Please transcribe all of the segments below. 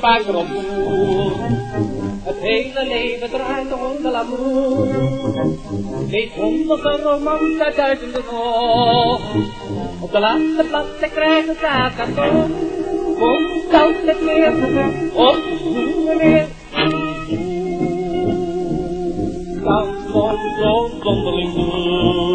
vaker op de. Het hele leven draait om de lamoer. Lees honderden romans uit duizenden nog. Op de laatste bladzij krijgen ze haar karton. Komt altijd weer op de weer. Kan soms zo zonderling doen.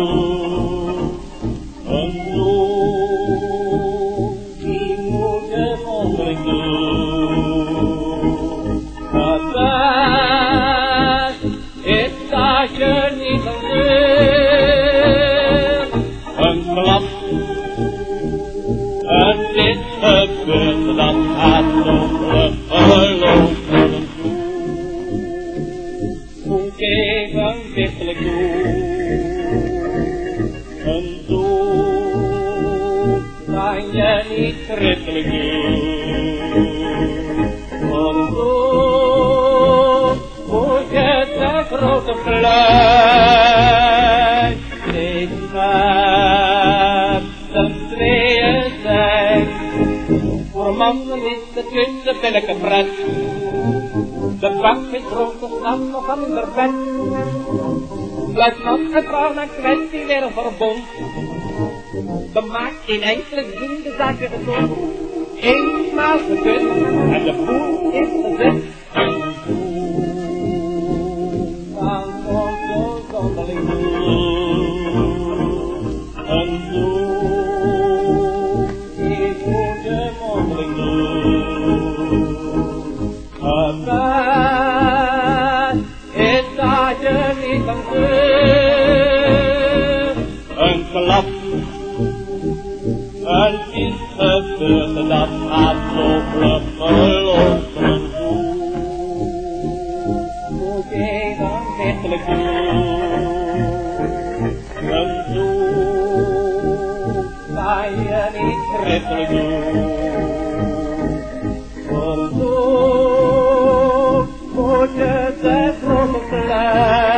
Klap, het is gebeurd, dat gaat zo geloven. Moet even wisselijk doen. Een doel kan je niet schriftelijk doen. Een doel moet je de grote fluit steeds mannen is het kussen billijke pret. De bak is rond de nacht nog aan de bed. Vrouw naar kwestie weer verbond. De maakt in enkele zin de zaken gezond. Eenmaal gekust en de boel is gezet. Dan komt zo zonderling geklap. Het is gebeurd, dat gaat zo vlug Moet jij dan werkelijk doen? Een doel, waar je niet redelijk doet. Een doel, moet je de grote plek.